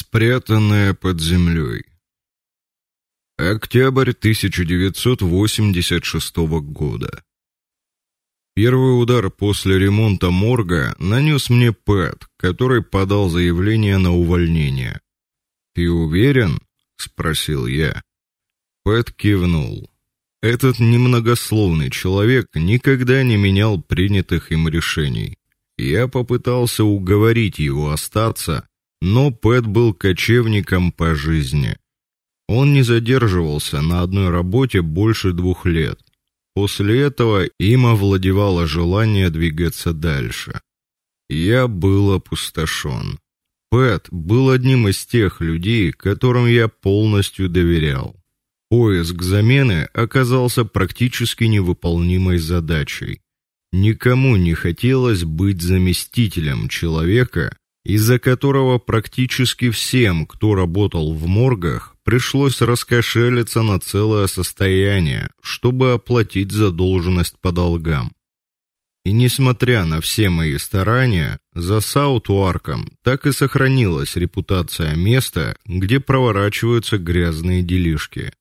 Спрятанная под землей. Октябрь 1986 года. Первый удар после ремонта морга нанес мне Пэт, который подал заявление на увольнение. "Ты уверен?" спросил я. Пэт кивнул. Этот немногословный человек никогда не менял принятых им решений. Я попытался уговорить его остаться, но Пэт был кочевником по жизни. Он не задерживался на одной работе больше двух лет. После этого им овладевало желание двигаться дальше. Я был опустошен. Пэт был одним из тех людей, которым я полностью доверял. Поиск замены оказался практически невыполнимой задачей. Никому не хотелось быть заместителем человека, из-за которого практически всем, кто работал в моргах, пришлось раскошелиться на целое состояние, чтобы оплатить задолженность по долгам. И несмотря на все мои старания, за Саутуарком так и сохранилась репутация места, где проворачиваются грязные делишки.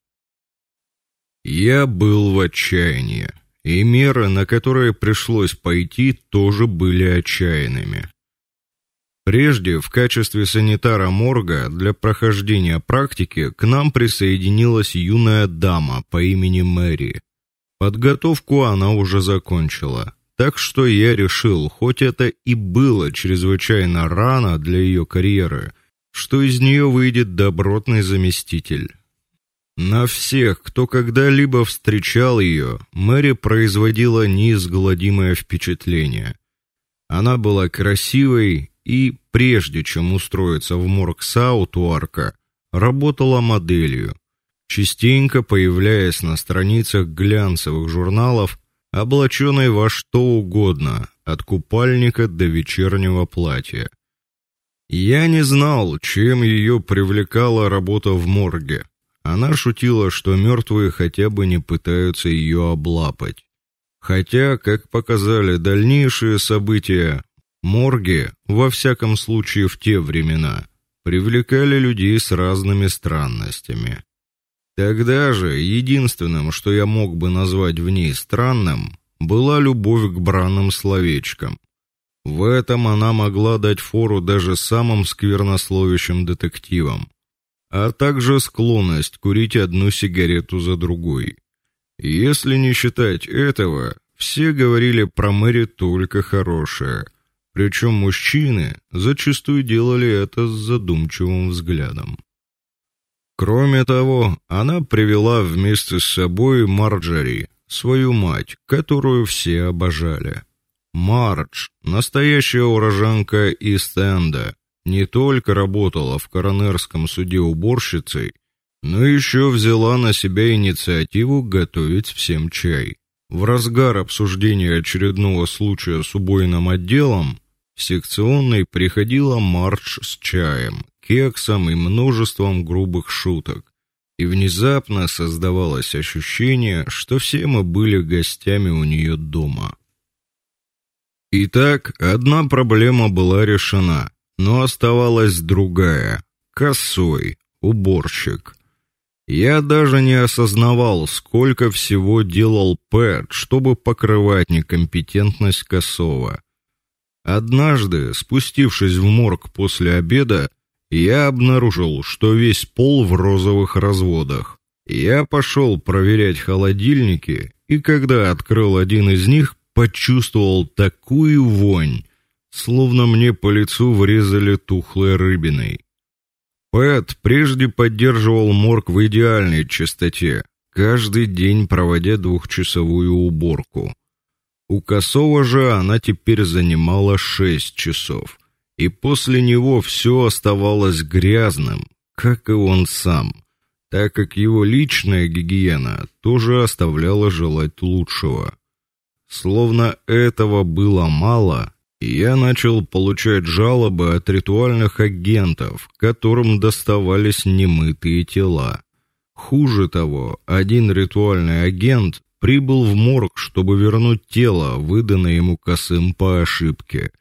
Я был в отчаянии, и меры, на которые пришлось пойти, тоже были отчаянными. Прежде в качестве санитара морга для прохождения практики к нам присоединилась юная дама по имени Мэри. Подготовку она уже закончила, так что я решил, хоть это и было чрезвычайно рано для ее карьеры, что из нее выйдет добротный заместитель. На всех, кто когда-либо встречал ее, Мэри производила неизгладимое впечатление. Она была красивой и прежде чем устроиться в морг Саутуарка, работала моделью, частенько появляясь на страницах глянцевых журналов, облаченной во что угодно, от купальника до вечернего платья. Я не знал, чем ее привлекала работа в морге. Она шутила, что мертвые хотя бы не пытаются ее облапать. Хотя, как показали дальнейшие события, Морги, во всяком случае в те времена, привлекали людей с разными странностями. Тогда же единственным, что я мог бы назвать в ней странным, была любовь к бранным словечкам. В этом она могла дать фору даже самым сквернословящим детективам, а также склонность курить одну сигарету за другой. Если не считать этого, все говорили про Мэри только хорошее – причем мужчины зачастую делали это с задумчивым взглядом. Кроме того, она привела вместе с собой Марджери, свою мать, которую все обожали. Мардж, настоящая уроженка Истенда, не только работала в коронерском суде уборщицей, но еще взяла на себя инициативу готовить всем чай. В разгар обсуждения очередного случая с убойным отделом секционной приходила Марч с чаем, кексом и множеством грубых шуток. И внезапно создавалось ощущение, что все мы были гостями у нее дома. Итак, одна проблема была решена, но оставалась другая косой уборщик. Я даже не осознавал, сколько всего делал Пэт, чтобы покрывать некомпетентность Косова. Однажды, спустившись в морг после обеда, я обнаружил, что весь пол в розовых разводах. Я пошел проверять холодильники, и когда открыл один из них, почувствовал такую вонь, словно мне по лицу врезали тухлой рыбиной. Пэт прежде поддерживал морг в идеальной чистоте, каждый день проводя двухчасовую уборку. У Косова же она теперь занимала шесть часов, и после него все оставалось грязным, как и он сам, так как его личная гигиена тоже оставляла желать лучшего. Словно этого было мало, я начал получать жалобы от ритуальных агентов, которым доставались немытые тела. Хуже того, один ритуальный агент прибыл в морг, чтобы вернуть тело, выданное ему косым по ошибке.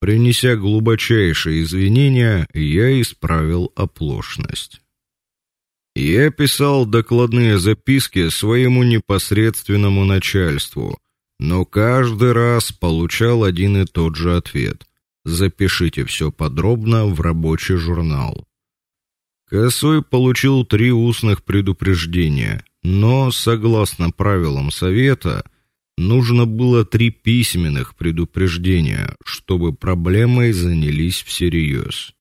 Принеся глубочайшие извинения, я исправил оплошность. Я писал докладные записки своему непосредственному начальству, но каждый раз получал один и тот же ответ: запишите все подробно в рабочий журнал. Косой получил три устных предупреждения, но, согласно правилам совета, нужно было три письменных предупреждения, чтобы проблемой занялись всерьез.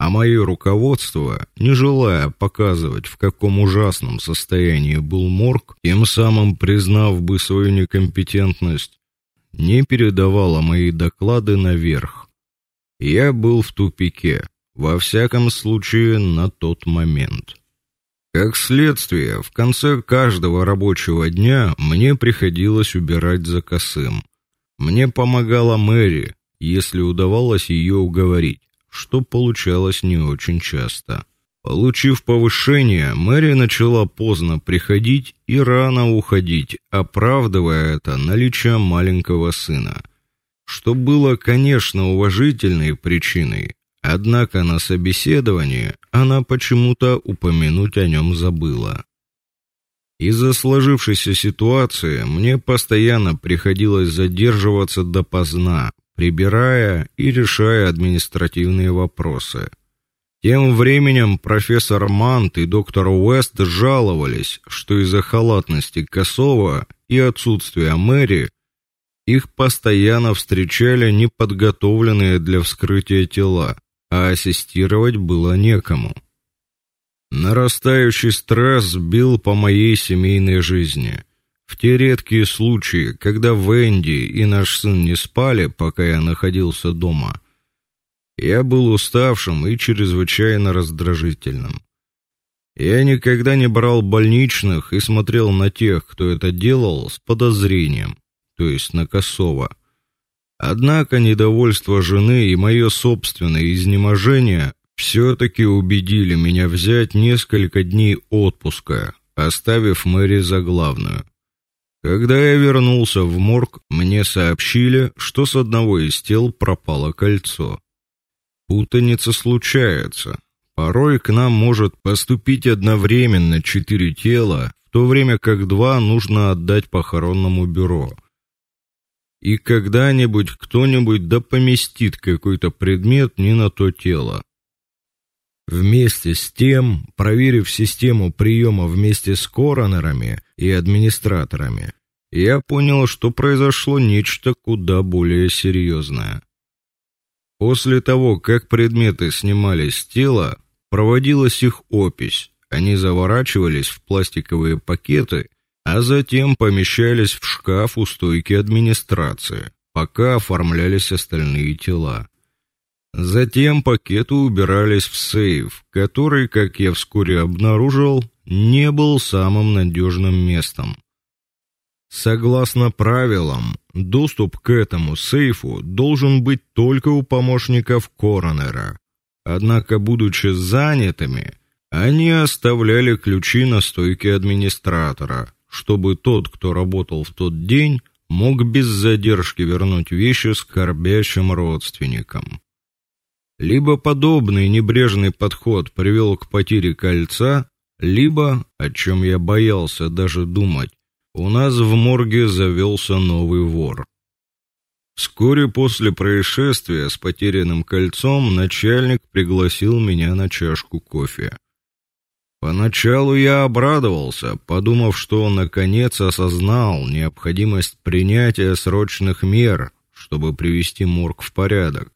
А мое руководство, не желая показывать, в каком ужасном состоянии был морг, тем самым признав бы свою некомпетентность, не передавало мои доклады наверх. Я был в тупике, во всяком случае, на тот момент. Как следствие, в конце каждого рабочего дня мне приходилось убирать за косым. Мне помогала Мэри, если удавалось ее уговорить, что получалось не очень часто. Получив повышение, Мэри начала поздно приходить и рано уходить, оправдывая это наличием маленького сына, что было, конечно, уважительной причиной, Однако на собеседовании она почему-то упомянуть о нем забыла. Из-за сложившейся ситуации мне постоянно приходилось задерживаться допоздна, прибирая и решая административные вопросы. Тем временем профессор Мант и доктор Уэст жаловались, что из-за халатности Косова и отсутствия Мэри их постоянно встречали неподготовленные для вскрытия тела а ассистировать было некому. Нарастающий стресс бил по моей семейной жизни. В те редкие случаи, когда Венди и наш сын не спали, пока я находился дома, я был уставшим и чрезвычайно раздражительным. Я никогда не брал больничных и смотрел на тех, кто это делал, с подозрением, то есть на Косова. Однако недовольство жены и мое собственное изнеможение все таки убедили меня взять несколько дней отпуска, оставив Мэри за главную. Когда я вернулся в морг, мне сообщили, что с одного из тел пропало кольцо. Путаница случается. Порой к нам может поступить одновременно четыре тела, в то время как два нужно отдать похоронному бюро и когда-нибудь кто-нибудь да поместит какой-то предмет не на то тело. Вместе с тем, проверив систему приема вместе с коронерами и администраторами, я понял, что произошло нечто куда более серьезное. После того, как предметы снимались с тела, проводилась их опись. Они заворачивались в пластиковые пакеты а затем помещались в шкаф у стойки администрации, пока оформлялись остальные тела. Затем пакеты убирались в сейф, который, как я вскоре обнаружил, не был самым надежным местом. Согласно правилам, доступ к этому сейфу должен быть только у помощников коронера. Однако, будучи занятыми, они оставляли ключи на стойке администратора, чтобы тот, кто работал в тот день, мог без задержки вернуть вещи скорбящим родственникам. Либо подобный небрежный подход привел к потере кольца, либо, о чем я боялся даже думать, у нас в морге завелся новый вор. Вскоре после происшествия с потерянным кольцом начальник пригласил меня на чашку кофе. Поначалу я обрадовался, подумав, что он наконец осознал необходимость принятия срочных мер, чтобы привести морг в порядок.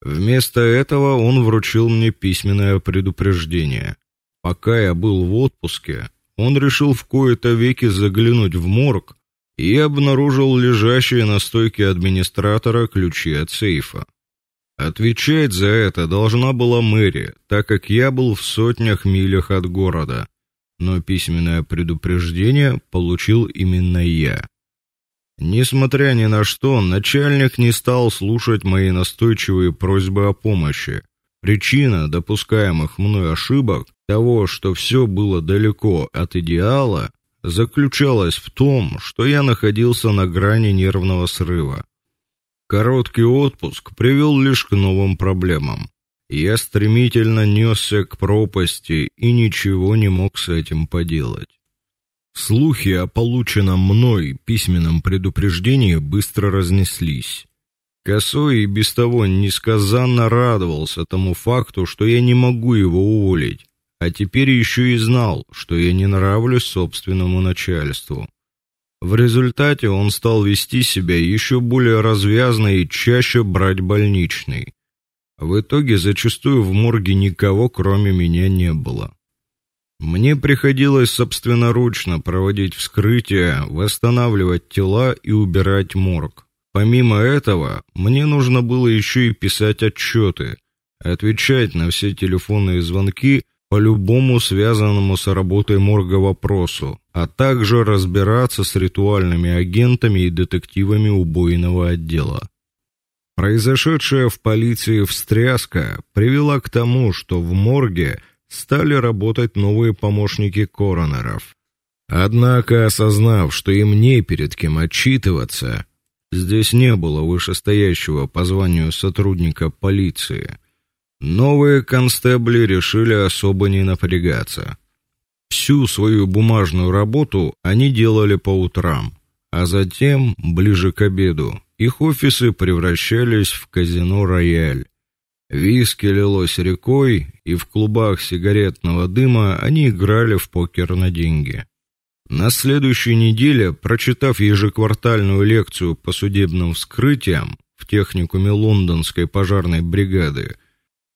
Вместо этого он вручил мне письменное предупреждение. Пока я был в отпуске, он решил в кои-то веки заглянуть в морг и обнаружил лежащие на стойке администратора ключи от сейфа. Отвечать за это должна была мэрия, так как я был в сотнях милях от города. Но письменное предупреждение получил именно я. Несмотря ни на что, начальник не стал слушать мои настойчивые просьбы о помощи. Причина допускаемых мной ошибок, того, что все было далеко от идеала, заключалась в том, что я находился на грани нервного срыва. Короткий отпуск привел лишь к новым проблемам. Я стремительно несся к пропасти и ничего не мог с этим поделать. Слухи о полученном мной письменном предупреждении быстро разнеслись. Косой и без того несказанно радовался тому факту, что я не могу его уволить, а теперь еще и знал, что я не нравлюсь собственному начальству. В результате он стал вести себя еще более развязно и чаще брать больничный. В итоге зачастую в морге никого, кроме меня, не было. Мне приходилось собственноручно проводить вскрытия, восстанавливать тела и убирать морг. Помимо этого, мне нужно было еще и писать отчеты, отвечать на все телефонные звонки по любому связанному с работой морга вопросу, а также разбираться с ритуальными агентами и детективами убойного отдела. Произошедшая в полиции встряска привела к тому, что в морге стали работать новые помощники коронеров. Однако, осознав, что им не перед кем отчитываться, здесь не было вышестоящего по званию сотрудника полиции. Новые констебли решили особо не напрягаться. Всю свою бумажную работу они делали по утрам, а затем, ближе к обеду, их офисы превращались в казино Рояль. Виски лилось рекой, и в клубах сигаретного дыма они играли в покер на деньги. На следующей неделе, прочитав ежеквартальную лекцию по судебным вскрытиям в техникуме лондонской пожарной бригады,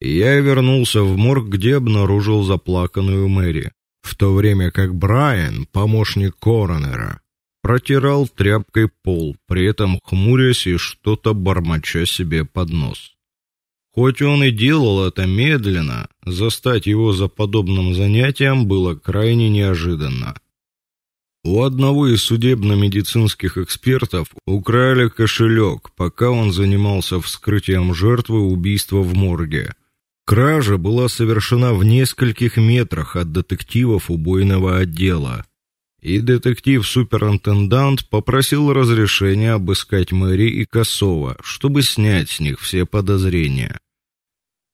я вернулся в морг, где обнаружил заплаканную Мэри, в то время как Брайан, помощник коронера, протирал тряпкой пол, при этом хмурясь и что-то бормоча себе под нос. Хоть он и делал это медленно, застать его за подобным занятием было крайне неожиданно. У одного из судебно-медицинских экспертов украли кошелек, пока он занимался вскрытием жертвы убийства в морге. Кража была совершена в нескольких метрах от детективов убойного отдела. И детектив-суперинтендант попросил разрешения обыскать Мэри и Косова, чтобы снять с них все подозрения.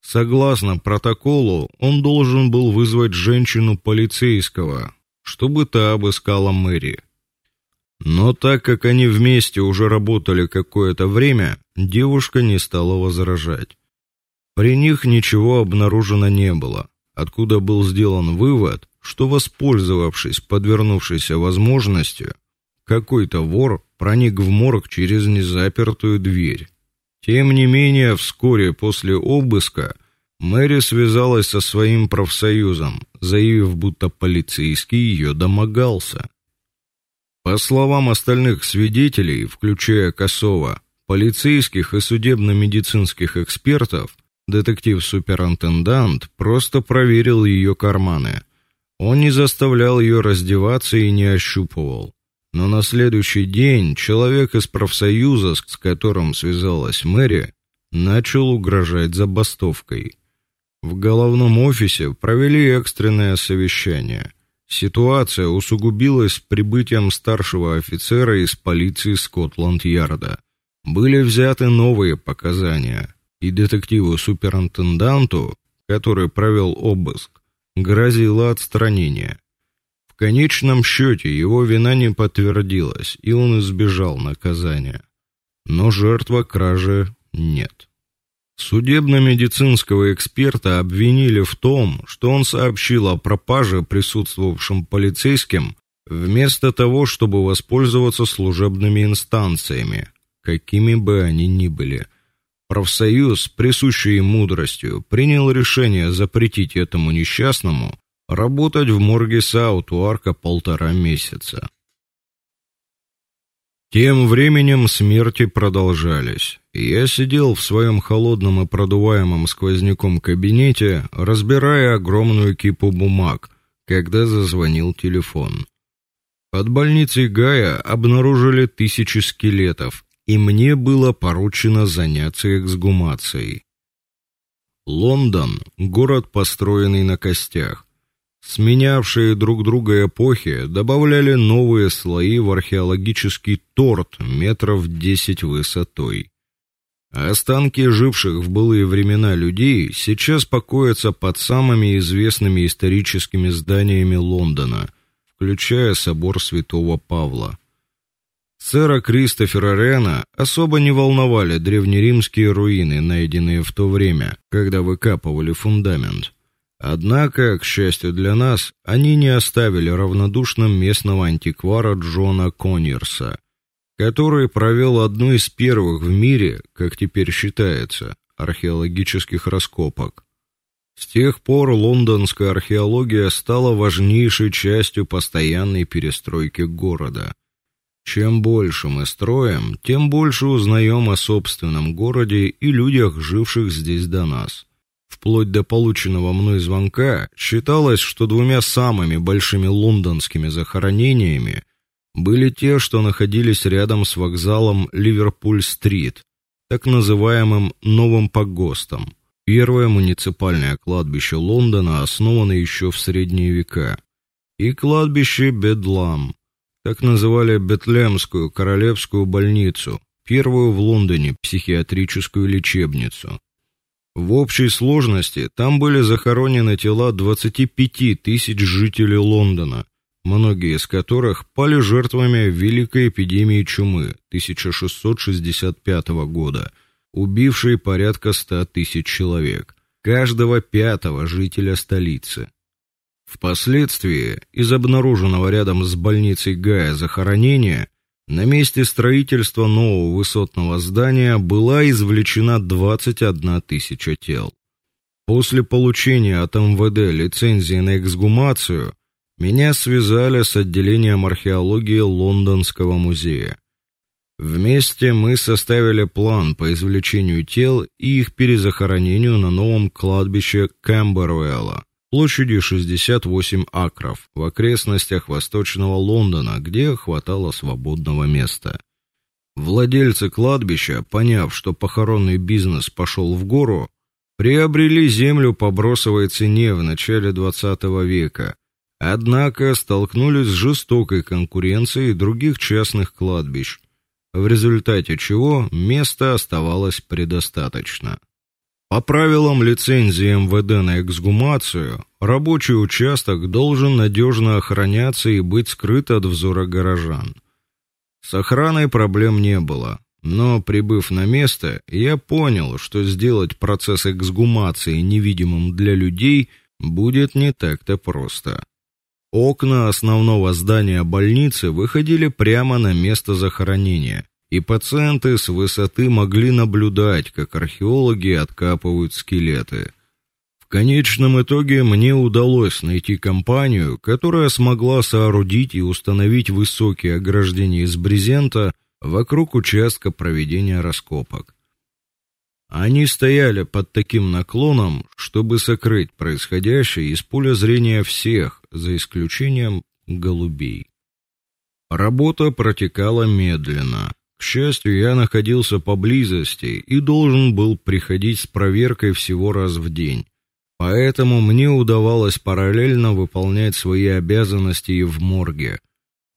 Согласно протоколу, он должен был вызвать женщину полицейского, чтобы та обыскала Мэри. Но так как они вместе уже работали какое-то время, девушка не стала возражать. При них ничего обнаружено не было, откуда был сделан вывод, что воспользовавшись подвернувшейся возможностью, какой-то вор проник в морг через незапертую дверь. Тем не менее, вскоре после обыска Мэри связалась со своим профсоюзом, заявив, будто полицейский ее домогался. По словам остальных свидетелей, включая Косова, полицейских и судебно-медицинских экспертов, детектив-суперинтендант просто проверил ее карманы. Он не заставлял ее раздеваться и не ощупывал. Но на следующий день человек из профсоюза, с которым связалась Мэри, начал угрожать забастовкой. В головном офисе провели экстренное совещание. Ситуация усугубилась прибытием старшего офицера из полиции Скотланд-Ярда. Были взяты новые показания, и детективу-суперинтенданту, который провел обыск, грозило отстранение конечном счете его вина не подтвердилась, и он избежал наказания. Но жертва кражи нет. Судебно-медицинского эксперта обвинили в том, что он сообщил о пропаже присутствовавшим полицейским вместо того, чтобы воспользоваться служебными инстанциями, какими бы они ни были. Профсоюз, присущий мудростью, принял решение запретить этому несчастному Работать в морге Саут-Уарка полтора месяца. Тем временем смерти продолжались. Я сидел в своем холодном и продуваемом сквозняком кабинете, разбирая огромную кипу бумаг, когда зазвонил телефон. Под больницей Гая обнаружили тысячи скелетов, и мне было поручено заняться эксгумацией. Лондон город, построенный на костях. Сменявшие друг друга эпохи добавляли новые слои в археологический торт метров десять высотой. Останки живших в былые времена людей сейчас покоятся под самыми известными историческими зданиями Лондона, включая собор Святого Павла. Сэра Кристофера Рена особо не волновали древнеримские руины, найденные в то время, когда выкапывали фундамент. Однако, к счастью для нас, они не оставили равнодушным местного антиквара Джона Коннерса, который провел одну из первых в мире, как теперь считается, археологических раскопок. С тех пор лондонская археология стала важнейшей частью постоянной перестройки города. Чем больше мы строим, тем больше узнаем о собственном городе и людях, живших здесь до нас. Вплоть до полученного мной звонка считалось, что двумя самыми большими лондонскими захоронениями были те, что находились рядом с вокзалом Ливерпуль-стрит, так называемым Новым погостом. Первое муниципальное кладбище Лондона основано еще в средние века, и кладбище Бедлам, так называли Бетлемскую королевскую больницу, первую в Лондоне психиатрическую лечебницу. В общей сложности там были захоронены тела 25 тысяч жителей Лондона, многие из которых пали жертвами великой эпидемии чумы 1665 года, убившей порядка 100 тысяч человек, каждого пятого жителя столицы. Впоследствии из обнаруженного рядом с больницей Гая захоронения на месте строительства нового высотного здания была извлечена 21 тысяча тел. После получения от МВД лицензии на эксгумацию меня связали с отделением археологии Лондонского музея. Вместе мы составили план по извлечению тел и их перезахоронению на новом кладбище Кэмбервелла площадью 68 акров в окрестностях Восточного Лондона, где хватало свободного места. Владельцы кладбища, поняв, что похоронный бизнес пошел в гору, приобрели землю по бросовой цене в начале XX века. Однако столкнулись с жестокой конкуренцией других частных кладбищ, в результате чего места оставалось предостаточно. По правилам лицензии МВД на эксгумацию, рабочий участок должен надежно охраняться и быть скрыт от взора горожан. С охраной проблем не было, но прибыв на место, я понял, что сделать процесс эксгумации невидимым для людей будет не так-то просто. Окна основного здания больницы выходили прямо на место захоронения, и пациенты с высоты могли наблюдать, как археологи откапывают скелеты. В конечном итоге мне удалось найти компанию, которая смогла соорудить и установить высокие ограждения из брезента вокруг участка проведения раскопок. Они стояли под таким наклоном, чтобы сокрыть происходящее из поля зрения всех, за исключением голубей. Работа протекала медленно. К счастью, я находился поблизости и должен был приходить с проверкой всего раз в день. Поэтому мне удавалось параллельно выполнять свои обязанности и в морге.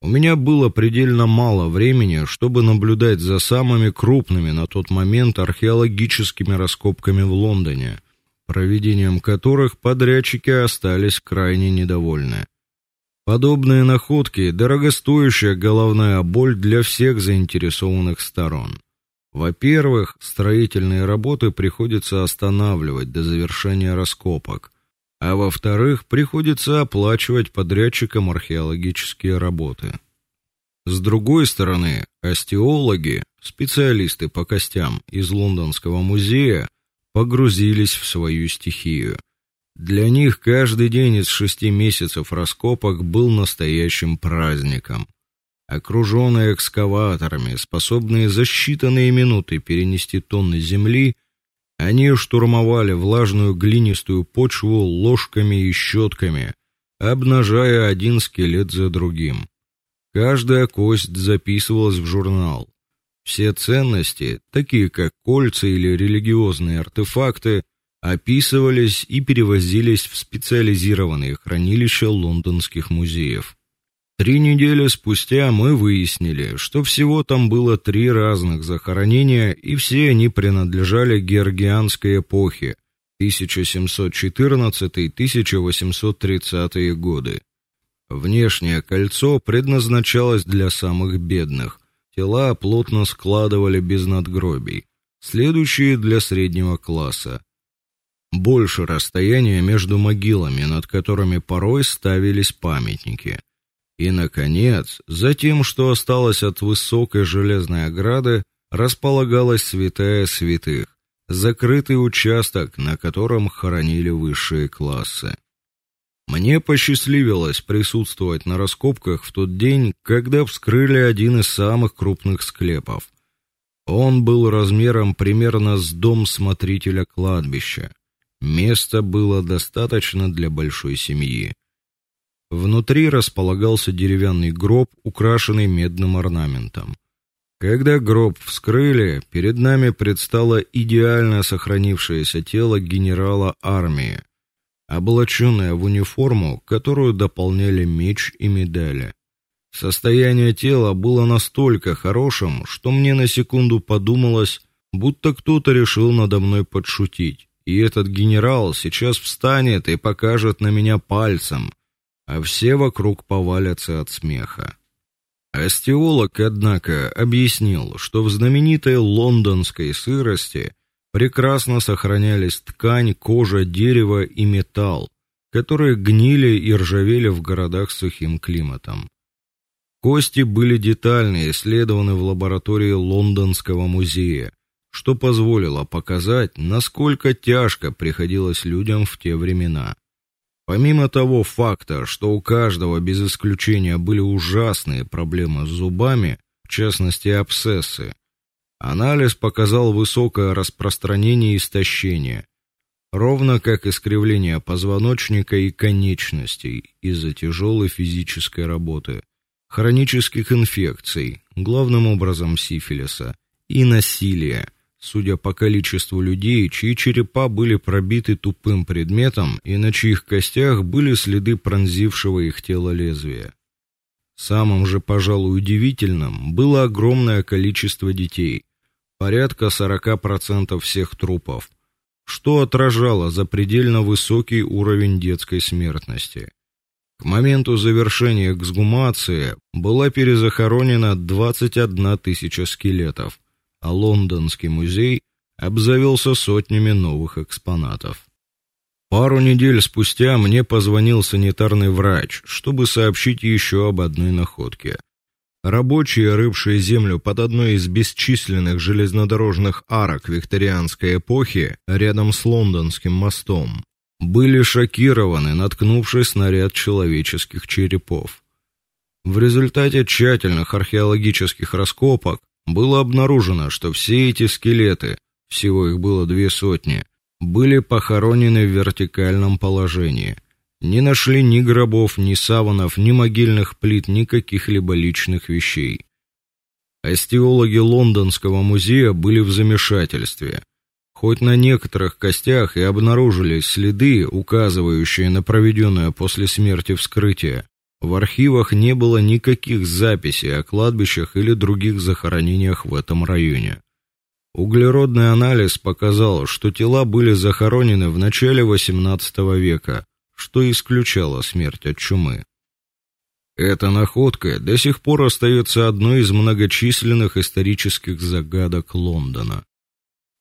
У меня было предельно мало времени, чтобы наблюдать за самыми крупными на тот момент археологическими раскопками в Лондоне, проведением которых подрядчики остались крайне недовольны. Подобные находки дорогостоящая головная боль для всех заинтересованных сторон. Во-первых, строительные работы приходится останавливать до завершения раскопок, а во-вторых, приходится оплачивать подрядчикам археологические работы. С другой стороны, остеологи, специалисты по костям из лондонского музея, погрузились в свою стихию – для них каждый день из шести месяцев раскопок был настоящим праздником. Окруженные экскаваторами, способные за считанные минуты перенести тонны земли, они штурмовали влажную глинистую почву ложками и щетками, обнажая один скелет за другим. Каждая кость записывалась в журнал. Все ценности, такие как кольца или религиозные артефакты, описывались и перевозились в специализированные хранилища лондонских музеев. Три недели спустя мы выяснили, что всего там было три разных захоронения, и все они принадлежали георгианской эпохе 1714-1830 годы. Внешнее кольцо предназначалось для самых бедных. Тела плотно складывали без надгробий. Следующие для среднего класса. Больше расстояния между могилами, над которыми порой ставились памятники. И наконец, за тем, что осталось от высокой железной ограды, располагалась святая святых, закрытый участок, на котором хоронили высшие классы. Мне посчастливилось присутствовать на раскопках в тот день, когда вскрыли один из самых крупных склепов. Он был размером примерно с дом смотрителя кладбища. Места было достаточно для большой семьи. Внутри располагался деревянный гроб, украшенный медным орнаментом. Когда гроб вскрыли, перед нами предстало идеально сохранившееся тело генерала армии, облаченное в униформу, которую дополняли меч и медали. Состояние тела было настолько хорошим, что мне на секунду подумалось, будто кто-то решил надо мной подшутить. И этот генерал сейчас встанет и покажет на меня пальцем, а все вокруг повалятся от смеха. Остеолог, однако, объяснил, что в знаменитой лондонской сырости прекрасно сохранялись ткань, кожа, дерево и металл, которые гнили и ржавели в городах с сухим климатом. Кости были детально исследованы в лаборатории Лондонского музея, что позволило показать, насколько тяжко приходилось людям в те времена. Помимо того факта, что у каждого без исключения были ужасные проблемы с зубами, в частности абсцессы, анализ показал высокое распространение истощения, ровно как искривление позвоночника и конечностей из-за тяжелой физической работы, хронических инфекций, главным образом сифилиса, и насилия судя по количеству людей, чьи черепа были пробиты тупым предметом и на чьих костях были следы пронзившего их тело лезвия. Самым же, пожалуй, удивительным было огромное количество детей, порядка 40% всех трупов, что отражало запредельно высокий уровень детской смертности. К моменту завершения эксгумации была перезахоронена 21 тысяча скелетов, а лондонский музей обзавелся сотнями новых экспонатов. Пару недель спустя мне позвонил санитарный врач, чтобы сообщить еще об одной находке. Рабочие, рывшие землю под одной из бесчисленных железнодорожных арок викторианской эпохи рядом с лондонским мостом, были шокированы, наткнувшись на ряд человеческих черепов. В результате тщательных археологических раскопок было обнаружено, что все эти скелеты, всего их было две сотни, были похоронены в вертикальном положении. Не нашли ни гробов, ни саванов, ни могильных плит, ни каких-либо личных вещей. Остеологи Лондонского музея были в замешательстве. Хоть на некоторых костях и обнаружились следы, указывающие на проведенное после смерти вскрытие, в архивах не было никаких записей о кладбищах или других захоронениях в этом районе. Углеродный анализ показал, что тела были захоронены в начале XVIII века, что исключало смерть от чумы. Эта находка до сих пор остается одной из многочисленных исторических загадок Лондона.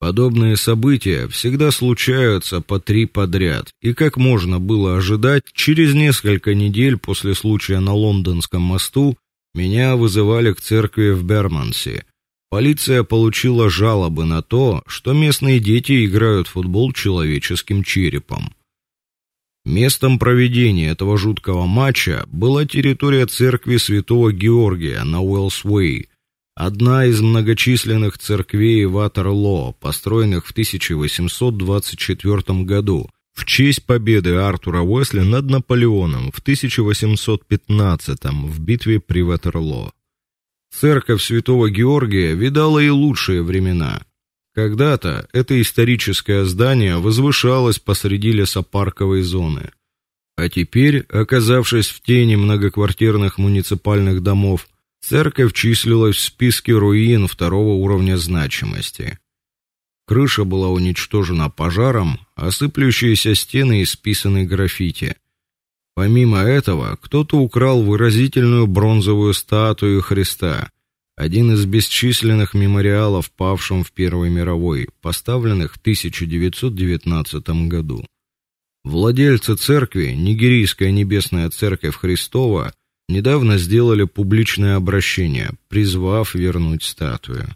Подобные события всегда случаются по три подряд, и как можно было ожидать, через несколько недель после случая на Лондонском мосту меня вызывали к церкви в Бермансе. Полиция получила жалобы на то, что местные дети играют в футбол человеческим черепом. Местом проведения этого жуткого матча была территория церкви Святого Георгия на Уэллс-Уэй, одна из многочисленных церквей Ватерлоо, построенных в 1824 году в честь победы Артура Уэсли над Наполеоном в 1815 в битве при Ватерлоо. Церковь Святого Георгия видала и лучшие времена. Когда-то это историческое здание возвышалось посреди лесопарковой зоны. А теперь, оказавшись в тени многоквартирных муниципальных домов, церковь числилась в списке руин второго уровня значимости. Крыша была уничтожена пожаром, а сыплющиеся стены исписаны граффити. Помимо этого, кто-то украл выразительную бронзовую статую Христа, один из бесчисленных мемориалов павшим в Первой мировой, поставленных в 1919 году. Владельцы церкви, Нигерийская Небесная Церковь Христова, недавно сделали публичное обращение, призвав вернуть статую.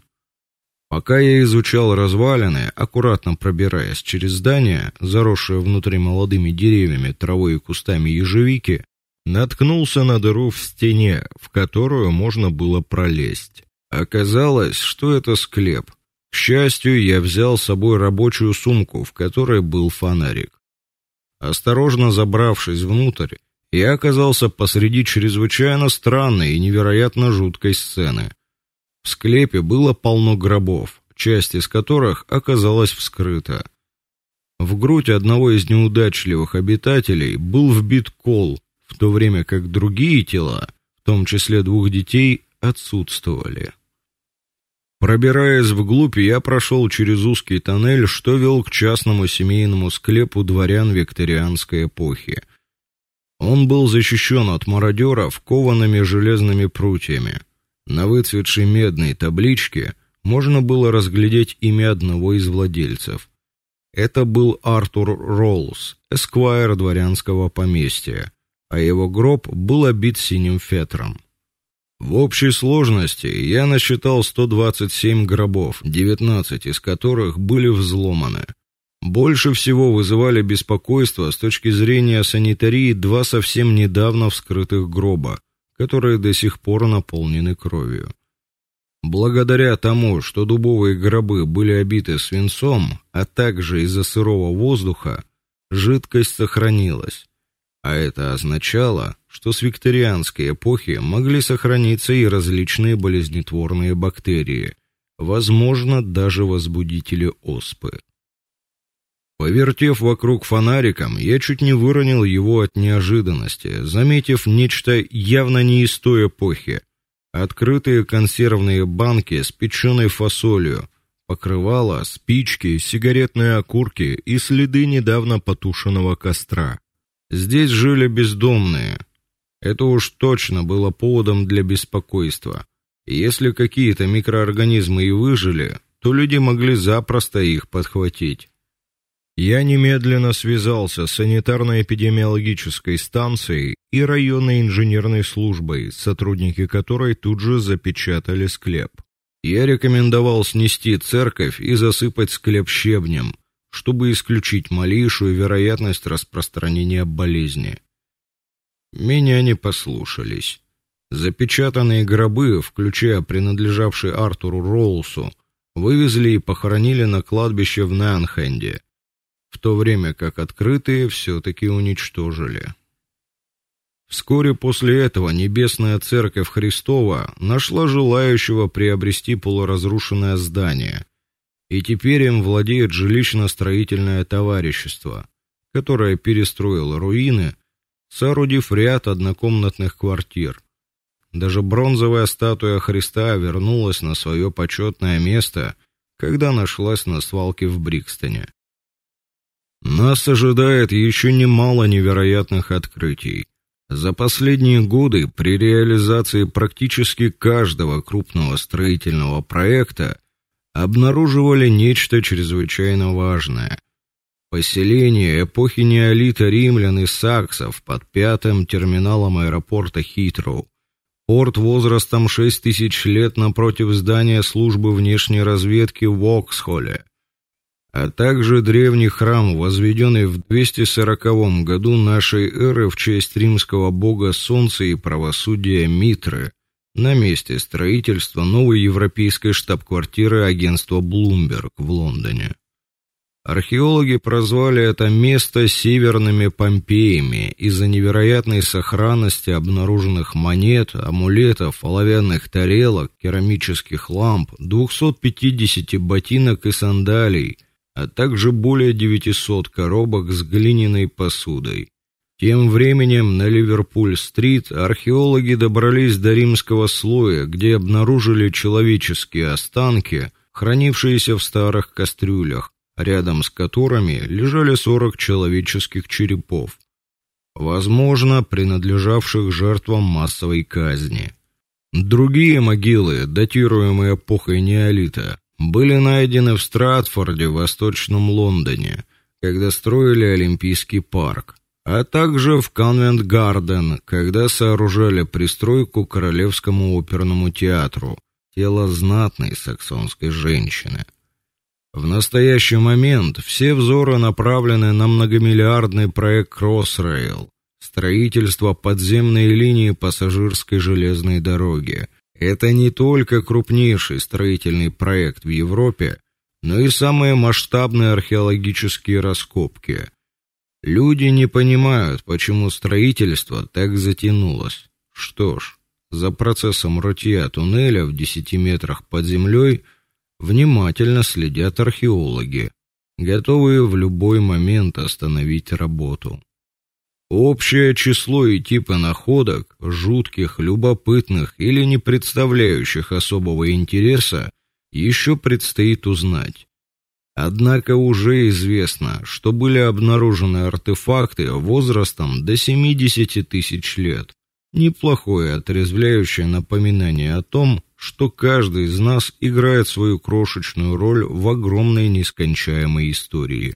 Пока я изучал развалины, аккуратно пробираясь через здание, заросшее внутри молодыми деревьями, травой и кустами ежевики, наткнулся на дыру в стене, в которую можно было пролезть. Оказалось, что это склеп. К счастью, я взял с собой рабочую сумку, в которой был фонарик. Осторожно забравшись внутрь, я оказался посреди чрезвычайно странной и невероятно жуткой сцены. В склепе было полно гробов, часть из которых оказалась вскрыта. В грудь одного из неудачливых обитателей был вбит кол, в то время как другие тела, в том числе двух детей, отсутствовали. Пробираясь вглубь, я прошел через узкий тоннель, что вел к частному семейному склепу дворян викторианской эпохи. Он был защищен от мародеров коваными железными прутьями. На выцветшей медной табличке можно было разглядеть имя одного из владельцев. Это был Артур Роллс, эсквайр дворянского поместья, а его гроб был обит синим фетром. В общей сложности я насчитал 127 гробов, 19 из которых были взломаны. Больше всего вызывали беспокойство с точки зрения санитарии два совсем недавно вскрытых гроба, которые до сих пор наполнены кровью. Благодаря тому, что дубовые гробы были обиты свинцом, а также из-за сырого воздуха, жидкость сохранилась. А это означало, что с викторианской эпохи могли сохраниться и различные болезнетворные бактерии, возможно, даже возбудители оспы. Повертев вокруг фонариком, я чуть не выронил его от неожиданности, заметив нечто явно не из той эпохи. Открытые консервные банки с печеной фасолью, покрывала, спички, сигаретные окурки и следы недавно потушенного костра. Здесь жили бездомные. Это уж точно было поводом для беспокойства. если какие-то микроорганизмы и выжили, то люди могли запросто их подхватить. Я немедленно связался с санитарно-эпидемиологической станцией и районной инженерной службой, сотрудники которой тут же запечатали склеп. Я рекомендовал снести церковь и засыпать склеп щебнем, чтобы исключить малейшую вероятность распространения болезни. Меня не послушались. Запечатанные гробы, включая принадлежавший Артуру Роулсу, вывезли и похоронили на кладбище в Нанхенде то время как открытые все таки уничтожили. Вскоре после этого Небесная Церковь Христова нашла желающего приобрести полуразрушенное здание, и теперь им владеет жилищно-строительное товарищество, которое перестроило руины, соорудив ряд однокомнатных квартир. Даже бронзовая статуя Христа вернулась на свое почетное место, когда нашлась на свалке в Брикстоне. Нас ожидает еще немало невероятных открытий. За последние годы при реализации практически каждого крупного строительного проекта обнаруживали нечто чрезвычайно важное. Поселение эпохи неолита римлян и саксов под пятым терминалом аэропорта Хитроу. Порт возрастом 6 тысяч лет напротив здания службы внешней разведки в Оксхолле а также древний храм, возведенный в 240 году нашей эры в честь римского бога солнца и правосудия Митры, на месте строительства новой европейской штаб-квартиры агентства Bloomberg в Лондоне. Археологи прозвали это место северными Помпеями из-за невероятной сохранности обнаруженных монет, амулетов, оловянных тарелок, керамических ламп, 250 ботинок и сандалий, а также более 900 коробок с глиняной посудой. Тем временем на Ливерпуль-стрит археологи добрались до римского слоя, где обнаружили человеческие останки, хранившиеся в старых кастрюлях, рядом с которыми лежали 40 человеческих черепов, возможно, принадлежавших жертвам массовой казни. Другие могилы, датируемые эпохой неолита, были найдены в Стратфорде, в Восточном Лондоне, когда строили Олимпийский парк а также в Конвент-Гарден, когда сооружали пристройку к Королевскому оперному театру, тело знатной саксонской женщины. В настоящий момент все взоры направлены на многомиллиардный проект Crossrail, строительство подземной линии пассажирской железной дороги. Это не только крупнейший строительный проект в Европе, но и самые масштабные археологические раскопки – Люди не понимают, почему строительство так затянулось. Что ж, за процессом рытья туннеля в 10 метрах под землей внимательно следят археологи, готовые в любой момент остановить работу. Общее число и типы находок, жутких, любопытных или не представляющих особого интереса, еще предстоит узнать. Однако уже известно, что были обнаружены артефакты возрастом до 70 тысяч лет. Неплохое отрезвляющее напоминание о том, что каждый из нас играет свою крошечную роль в огромной нескончаемой истории.